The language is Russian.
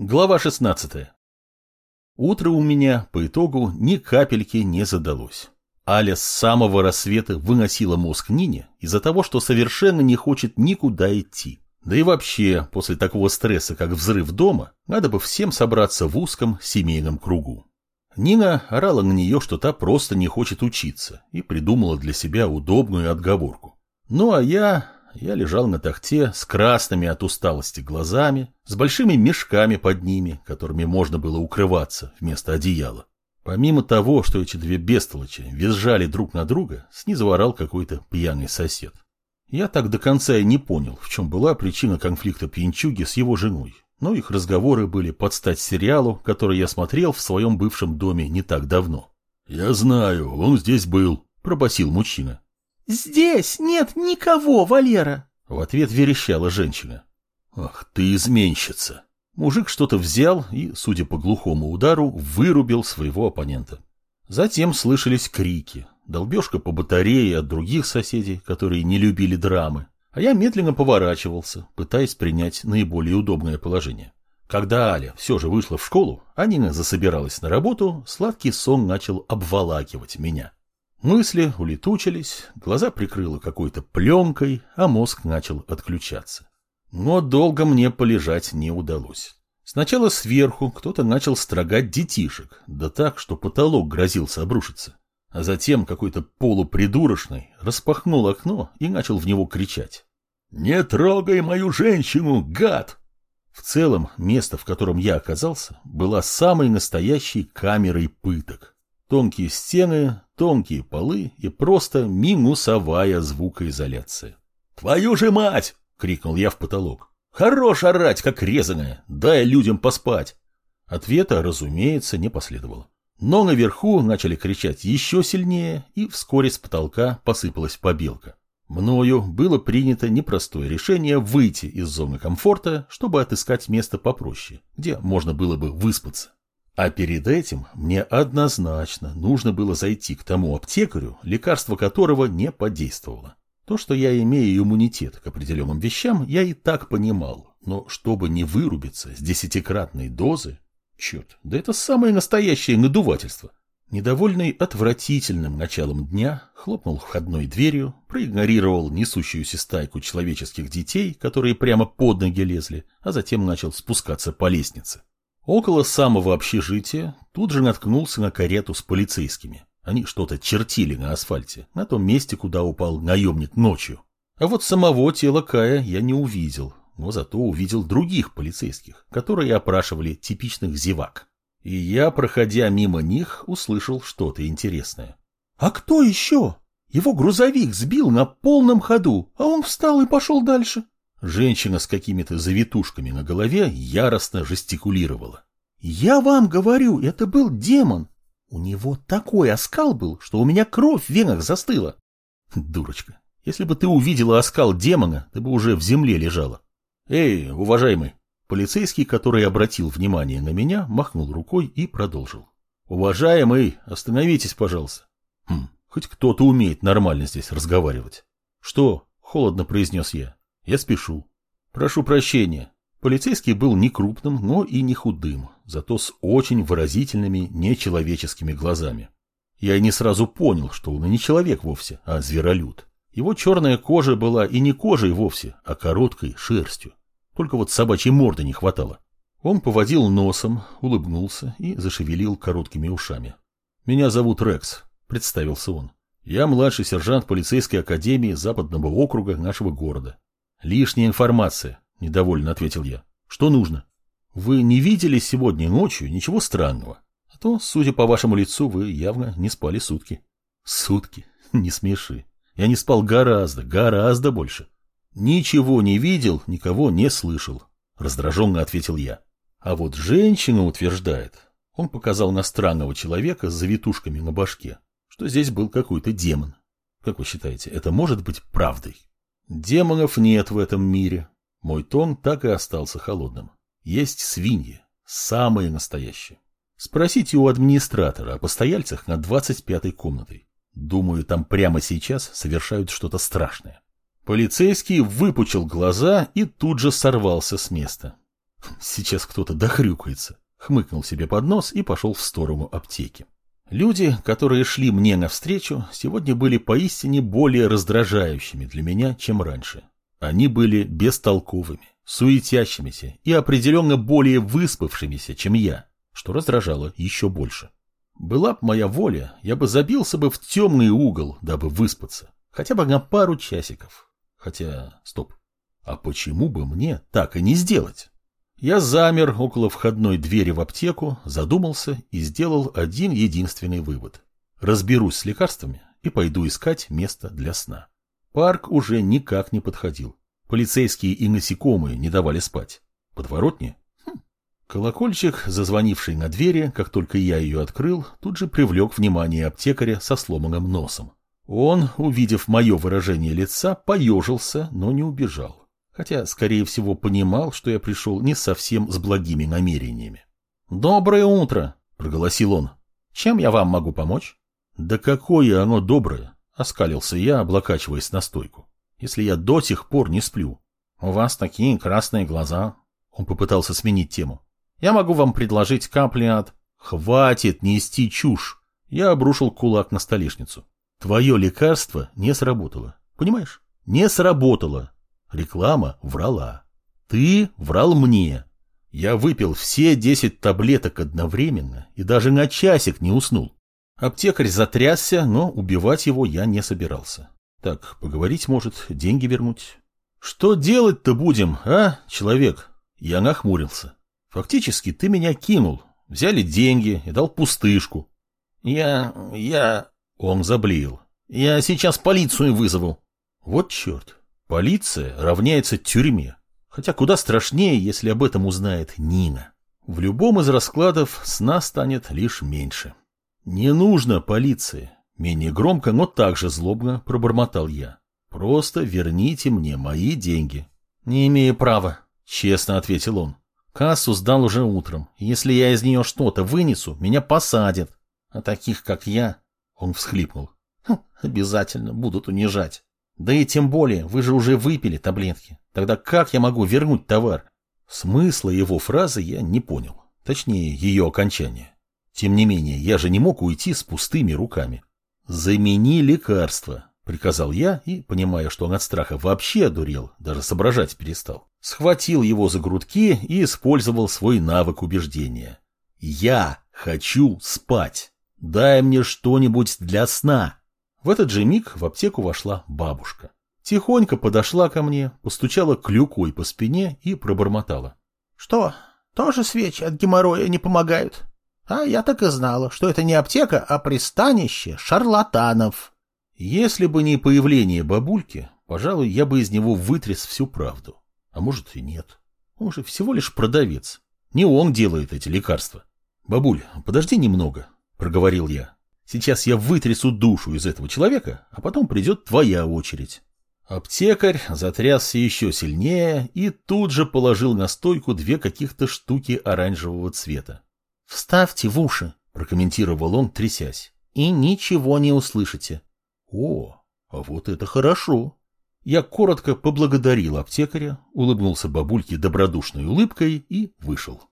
Глава 16. Утро у меня, по итогу, ни капельки не задалось. Аля с самого рассвета выносила мозг Нине из-за того, что совершенно не хочет никуда идти. Да и вообще, после такого стресса, как взрыв дома, надо бы всем собраться в узком семейном кругу. Нина орала на нее, что та просто не хочет учиться, и придумала для себя удобную отговорку. Ну а я я лежал на тахте с красными от усталости глазами, с большими мешками под ними, которыми можно было укрываться вместо одеяла. Помимо того, что эти две бестолочи визжали друг на друга, снизу орал какой-то пьяный сосед. Я так до конца и не понял, в чем была причина конфликта пьянчуги с его женой, но их разговоры были под стать сериалу, который я смотрел в своем бывшем доме не так давно. «Я знаю, он здесь был», — пробасил мужчина. «Здесь нет никого, Валера!» В ответ верещала женщина. «Ах ты изменщица!» Мужик что-то взял и, судя по глухому удару, вырубил своего оппонента. Затем слышались крики, долбежка по батарее от других соседей, которые не любили драмы, а я медленно поворачивался, пытаясь принять наиболее удобное положение. Когда Аля все же вышла в школу, а Нина засобиралась на работу, сладкий сон начал обволакивать меня. Мысли улетучились, глаза прикрыло какой-то пленкой, а мозг начал отключаться. Но долго мне полежать не удалось. Сначала сверху кто-то начал строгать детишек, да так, что потолок грозился обрушиться. А затем какой-то полупридурочный распахнул окно и начал в него кричать. «Не трогай мою женщину, гад!» В целом, место, в котором я оказался, было самой настоящей камерой пыток. Тонкие стены, тонкие полы и просто минусовая звукоизоляция. «Твою же мать!» — крикнул я в потолок. «Хорош орать, как резаная! Дай людям поспать!» Ответа, разумеется, не последовало. Но наверху начали кричать еще сильнее, и вскоре с потолка посыпалась побелка. Мною было принято непростое решение выйти из зоны комфорта, чтобы отыскать место попроще, где можно было бы выспаться. А перед этим мне однозначно нужно было зайти к тому аптекарю, лекарство которого не подействовало. То, что я имею иммунитет к определенным вещам, я и так понимал, но чтобы не вырубиться с десятикратной дозы, черт, да это самое настоящее надувательство. Недовольный отвратительным началом дня, хлопнул входной дверью, проигнорировал несущуюся стайку человеческих детей, которые прямо под ноги лезли, а затем начал спускаться по лестнице. Около самого общежития тут же наткнулся на карету с полицейскими. Они что-то чертили на асфальте, на том месте, куда упал наемник ночью. А вот самого тела Кая я не увидел, но зато увидел других полицейских, которые опрашивали типичных зевак. И я, проходя мимо них, услышал что-то интересное. «А кто еще? Его грузовик сбил на полном ходу, а он встал и пошел дальше». Женщина с какими-то завитушками на голове яростно жестикулировала. «Я вам говорю, это был демон. У него такой оскал был, что у меня кровь в венах застыла». «Дурочка, если бы ты увидела оскал демона, ты бы уже в земле лежала». «Эй, уважаемый!» Полицейский, который обратил внимание на меня, махнул рукой и продолжил. «Уважаемый, остановитесь, пожалуйста». «Хм, хоть кто-то умеет нормально здесь разговаривать». «Что?» — холодно произнес я. Я спешу. Прошу прощения. Полицейский был не крупным, но и не худым, зато с очень выразительными нечеловеческими глазами. Я и не сразу понял, что он и не человек вовсе, а зверолюд. Его черная кожа была и не кожей вовсе, а короткой шерстью. Только вот собачьей морды не хватало. Он поводил носом, улыбнулся и зашевелил короткими ушами. «Меня зовут Рекс», — представился он. «Я младший сержант полицейской академии западного округа нашего города. Лишняя информация, недовольно ответил я. Что нужно? Вы не видели сегодня ночью ничего странного? А то, судя по вашему лицу, вы явно не спали сутки. Сутки? Не смеши. Я не спал гораздо, гораздо больше. Ничего не видел, никого не слышал, раздраженно ответил я. А вот женщина утверждает, он показал на странного человека с завитушками на башке, что здесь был какой-то демон. Как вы считаете, это может быть правдой? Демонов нет в этом мире. Мой тон так и остался холодным. Есть свиньи, самые настоящие. Спросите у администратора о постояльцах над 25-й комнатой. Думаю, там прямо сейчас совершают что-то страшное. Полицейский выпучил глаза и тут же сорвался с места. Сейчас кто-то дохрюкается. Хмыкнул себе под нос и пошел в сторону аптеки. Люди, которые шли мне навстречу, сегодня были поистине более раздражающими для меня, чем раньше. Они были бестолковыми, суетящимися и определенно более выспавшимися, чем я, что раздражало еще больше. Была б моя воля, я бы забился бы в темный угол, дабы выспаться, хотя бы на пару часиков. Хотя, стоп, а почему бы мне так и не сделать? Я замер около входной двери в аптеку, задумался и сделал один единственный вывод. Разберусь с лекарствами и пойду искать место для сна. Парк уже никак не подходил. Полицейские и насекомые не давали спать. Подворотни? Хм. Колокольчик, зазвонивший на двери, как только я ее открыл, тут же привлек внимание аптекаря со сломанным носом. Он, увидев мое выражение лица, поежился, но не убежал хотя, скорее всего, понимал, что я пришел не совсем с благими намерениями. «Доброе утро!» — проголосил он. «Чем я вам могу помочь?» «Да какое оно доброе!» — оскалился я, облокачиваясь на стойку. «Если я до сих пор не сплю». «У вас такие красные глаза!» Он попытался сменить тему. «Я могу вам предложить капли от...» «Хватит нести чушь!» Я обрушил кулак на столешницу. «Твое лекарство не сработало. Понимаешь? Не сработало. Реклама врала. Ты врал мне. Я выпил все десять таблеток одновременно и даже на часик не уснул. Аптекарь затрясся, но убивать его я не собирался. Так, поговорить может, деньги вернуть. Что делать-то будем, а, человек? Я нахмурился. Фактически ты меня кинул. Взяли деньги и дал пустышку. Я... я... Он заблеял. Я сейчас полицию вызову. Вот черт. Полиция равняется тюрьме. Хотя куда страшнее, если об этом узнает Нина. В любом из раскладов сна станет лишь меньше. Не нужно полиции. Менее громко, но также злобно пробормотал я. Просто верните мне мои деньги. Не имею права, честно ответил он. Кассу сдал уже утром. Если я из нее что-то вынесу, меня посадят. А таких, как я, он всхлипнул. Хм, обязательно будут унижать. Да и тем более, вы же уже выпили таблетки. Тогда как я могу вернуть товар? Смысла его фразы я не понял. Точнее, ее окончание. Тем не менее, я же не мог уйти с пустыми руками. «Замени лекарство», — приказал я и, понимая, что он от страха вообще одурел, даже соображать перестал, схватил его за грудки и использовал свой навык убеждения. «Я хочу спать. Дай мне что-нибудь для сна». В этот же миг в аптеку вошла бабушка. Тихонько подошла ко мне, постучала клюкой по спине и пробормотала. — Что, тоже свечи от геморроя не помогают? А я так и знала, что это не аптека, а пристанище шарлатанов. Если бы не появление бабульки, пожалуй, я бы из него вытряс всю правду. А может и нет. Он же всего лишь продавец. Не он делает эти лекарства. Бабуль, подожди немного, проговорил я. Сейчас я вытрясу душу из этого человека, а потом придет твоя очередь. Аптекарь затрясся еще сильнее и тут же положил на стойку две каких-то штуки оранжевого цвета. «Вставьте в уши», — прокомментировал он, трясясь, — «и ничего не услышите». «О, а вот это хорошо!» Я коротко поблагодарил аптекаря, улыбнулся бабульке добродушной улыбкой и вышел.